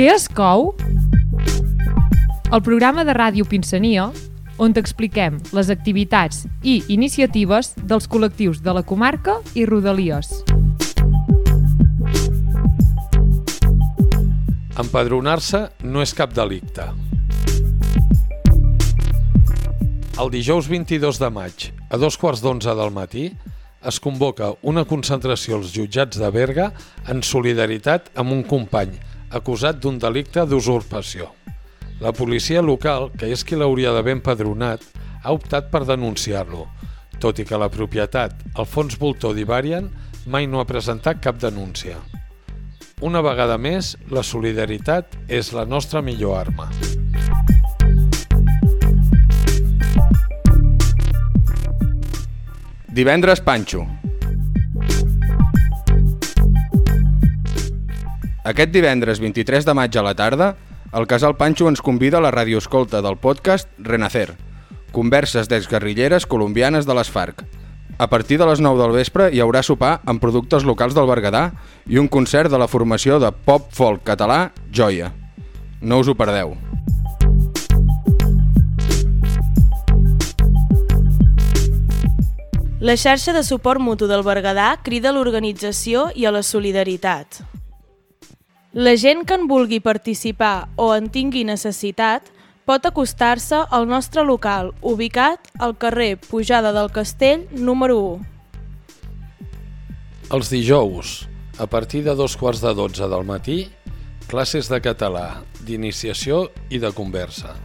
Què es cou? El programa de ràdio Pinsania, on t'expliquem les activitats i iniciatives dels col·lectius de la comarca i Rodalies. Empadronar-se no és cap delicte. El dijous 22 de maig, a dos quarts d'onze del matí, es convoca una concentració als jutjats de Berga en solidaritat amb un company acusat d'un delicte d'usurpació. La policia local, que és qui l'hauria d'haver empadronat, ha optat per denunciar-lo, tot i que la propietat, el fons voltor d'Ivarian, mai no ha presentat cap denúncia. Una vegada més, la solidaritat és la nostra millor arma. Divendres Panxo. Aquest divendres 23 de maig a la tarda, el Casal Panxo ens convida a la radioescolta del podcast Renacer, converses d'exguerrilleres colombianes de les FARC. A partir de les 9 del vespre hi haurà sopar amb productes locals del Berguedà i un concert de la formació de pop-folk català Joia. No us ho perdeu. La xarxa de suport mutu del Berguedà crida a l'organització i a la solidaritat. La gent que en vulgui participar o en tingui necessitat pot acostar-se al nostre local, ubicat al carrer Pujada del Castell, número 1. Els dijous, a partir de dos quarts de dotze del matí, classes de català, d'iniciació i de conversa.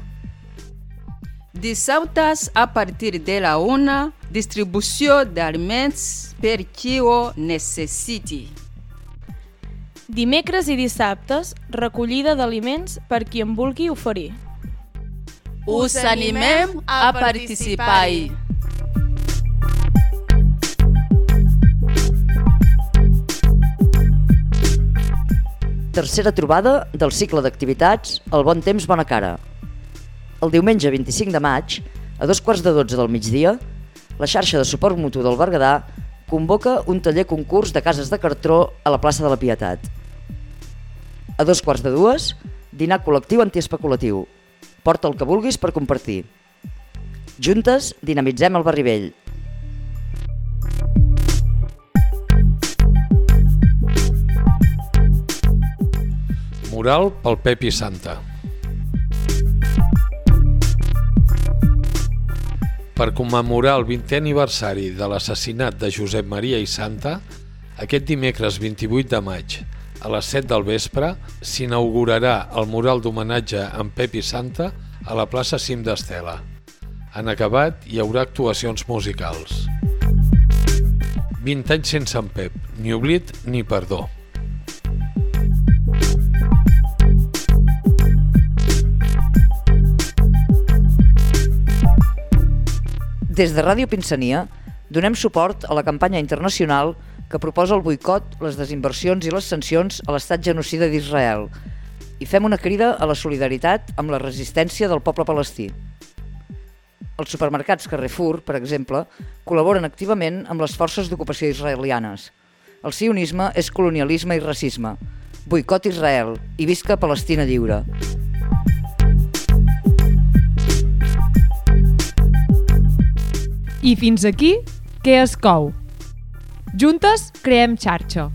Dissabtes, a partir de la una, distribució d'aliments per qui ho necessiti. Dimecres i dissabtes, recollida d'aliments per qui en vulgui oferir. Us animem a participar-hi. Tercera trobada del cicle d'activitats El bon temps, bona cara. El diumenge 25 de maig, a dos quarts de dotze del migdia, la xarxa de suport mutu del Berguedà convoca un taller concurs de cases de cartró a la plaça de la Pietat. A dos quarts de dues, dinar col·lectiu antiespeculatiu. Porta el que vulguis per compartir. Juntes dinamitzem el barri vell. Mural pel Pepi Santa. Per commemorar el 20è aniversari de l'assassinat de Josep Maria i Santa, aquest dimecres 28 de maig, a les 7 del vespre, s'inaugurarà el mural d'homenatge en Pepi Santa a la plaça Cim d'Estela. En acabat, hi haurà actuacions musicals. 20 anys sense en Pep, ni oblit ni perdó. Des de Ràdio Pinsania donem suport a la campanya internacional que proposa el boicot, les desinversions i les sancions a l'estat genocida d'Israel i fem una crida a la solidaritat amb la resistència del poble palestí. Els supermercats Carrefour, per exemple, col·laboren activament amb les forces d'ocupació israelianes. El sionisme és colonialisme i racisme. Boicot Israel i visca Palestina lliure. I fins aquí, què es cou? Juntes creem xarxa.